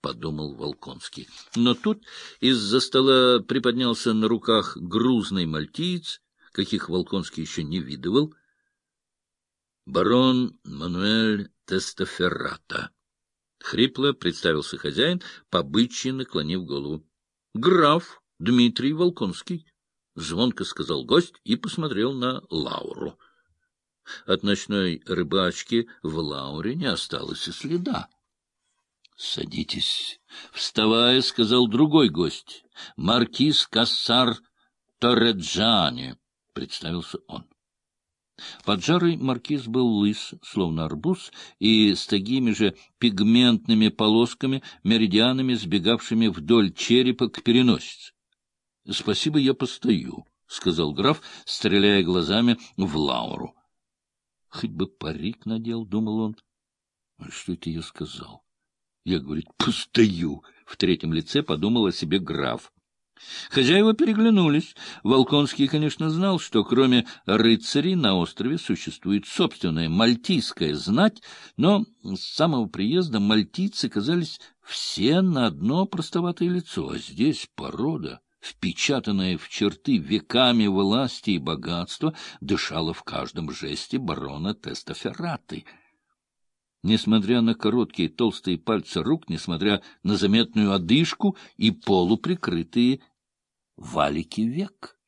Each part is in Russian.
— подумал Волконский. Но тут из-за стола приподнялся на руках грузный мальтиец, каких Волконский еще не видывал. Барон Мануэль Тестаферрата. Хрипло представился хозяин, побычьи наклонив голову. — Граф Дмитрий Волконский, — звонко сказал гость и посмотрел на Лауру. От ночной рыбачки в Лауре не осталось и следа. — Садитесь. — Вставая, сказал другой гость. — Маркиз Кассар Торреджани, — представился он. Поджарый маркиз был лыс, словно арбуз, и с такими же пигментными полосками, меридианами, сбегавшими вдоль черепа к переносице. — Спасибо, я постою, — сказал граф, стреляя глазами в Лауру. — Хоть бы парик надел, — думал он. — Что это я сказал? Я, говорит, постою. В третьем лице подумал о себе граф. Хозяева переглянулись. Волконский, конечно, знал, что кроме рыцарей на острове существует собственная мальтийская знать, но с самого приезда мальтийцы казались все на одно простоватое лицо, а здесь порода впечатанная в черты веками власти и богатства, дышала в каждом жесте барона Тестоферраты — несмотря на короткие толстые пальцы рук, несмотря на заметную одышку и полуприкрытые валики век.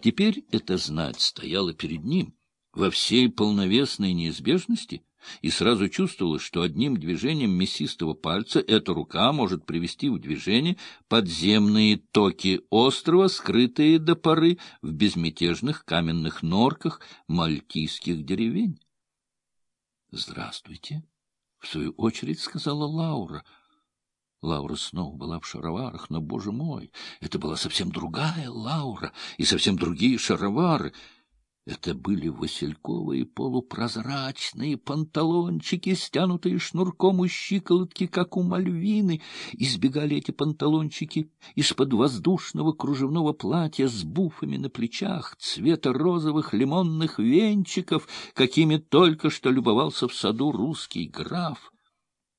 Теперь эта знать стояла перед ним во всей полновесной неизбежности, и сразу чувствовалось, что одним движением мясистого пальца эта рука может привести в движение подземные токи острова, скрытые до поры в безмятежных каменных норках мальтийских деревень. «Здравствуйте», — в свою очередь сказала Лаура. Лаура снова была в шароварах, но, боже мой, это была совсем другая Лаура и совсем другие шаровары — это были васильковые полупрозрачные панталончики, стянутые шнурком у щиколотки, как у мальвины. Избегали эти панталончики из-под воздушного кружевного платья с буфами на плечах, цвета розовых лимонных венчиков, какими только что любовался в саду русский граф.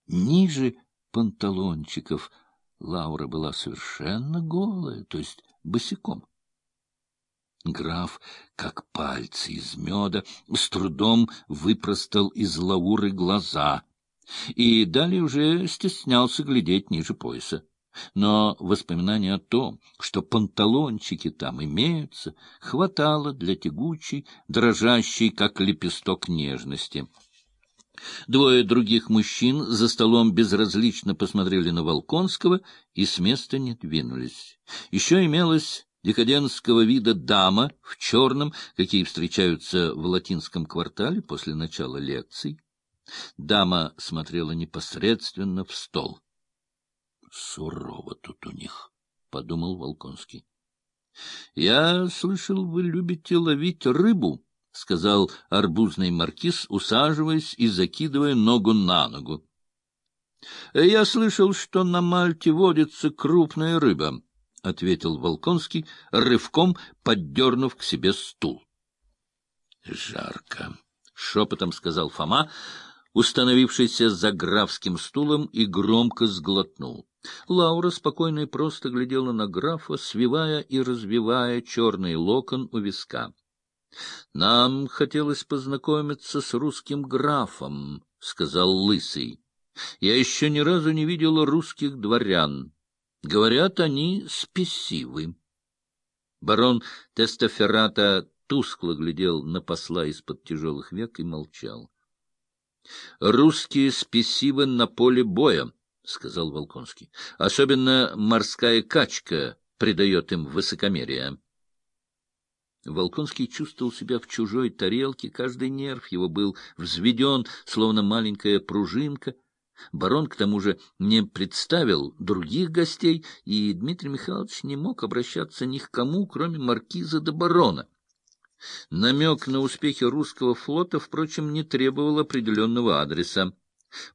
Ниже панталончиков Лаура была совершенно голая, то есть босиком. Граф, как пальцы из меда, с трудом выпростал из лауры глаза и далее уже стеснялся глядеть ниже пояса. Но воспоминание о том, что панталончики там имеются, хватало для тягучей, дрожащей, как лепесток нежности. Двое других мужчин за столом безразлично посмотрели на Волконского и с места не двинулись. Еще имелось декадентского вида дама в черном, какие встречаются в латинском квартале после начала лекций. Дама смотрела непосредственно в стол. — Сурово тут у них, — подумал Волконский. — Я слышал, вы любите ловить рыбу, — сказал арбузный маркиз, усаживаясь и закидывая ногу на ногу. — Я слышал, что на Мальте водится крупная рыба. — ответил Волконский, рывком поддернув к себе стул. — Жарко, — шепотом сказал Фома, установившийся за графским стулом, и громко сглотнул. Лаура спокойно и просто глядела на графа, свивая и развивая черный локон у виска. — Нам хотелось познакомиться с русским графом, — сказал Лысый. — Я еще ни разу не видел русских дворян. Говорят, они спесивы. Барон Тестоферата тускло глядел на посла из-под тяжелых век и молчал. — Русские спесивы на поле боя, — сказал Волконский. — Особенно морская качка придает им высокомерие. Волконский чувствовал себя в чужой тарелке, каждый нерв его был взведен, словно маленькая пружинка — Барон, к тому же, не представил других гостей, и Дмитрий Михайлович не мог обращаться ни к кому, кроме маркиза до барона. Намек на успехи русского флота, впрочем, не требовал определенного адреса.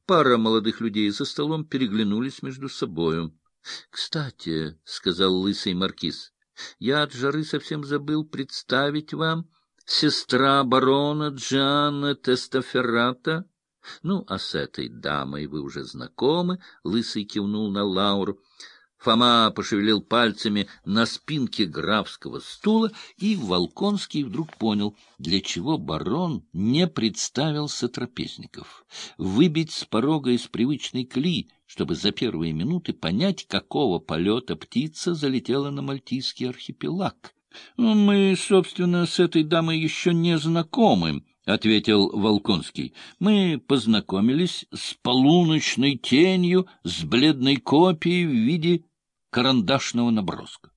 Пара молодых людей за столом переглянулись между собою. — Кстати, — сказал лысый маркиз, — я от жары совсем забыл представить вам сестра барона Джанна Тестоферрата, — Ну, а с этой дамой вы уже знакомы, — Лысый кивнул на Лауру. Фома пошевелил пальцами на спинке графского стула, и Волконский вдруг понял, для чего барон не представился трапезников. Выбить с порога из привычной кли, чтобы за первые минуты понять, какого полета птица залетела на Мальтийский архипелаг. — Мы, собственно, с этой дамой еще не знакомы, — ответил Волконский. — Мы познакомились с полуночной тенью, с бледной копией в виде карандашного наброска.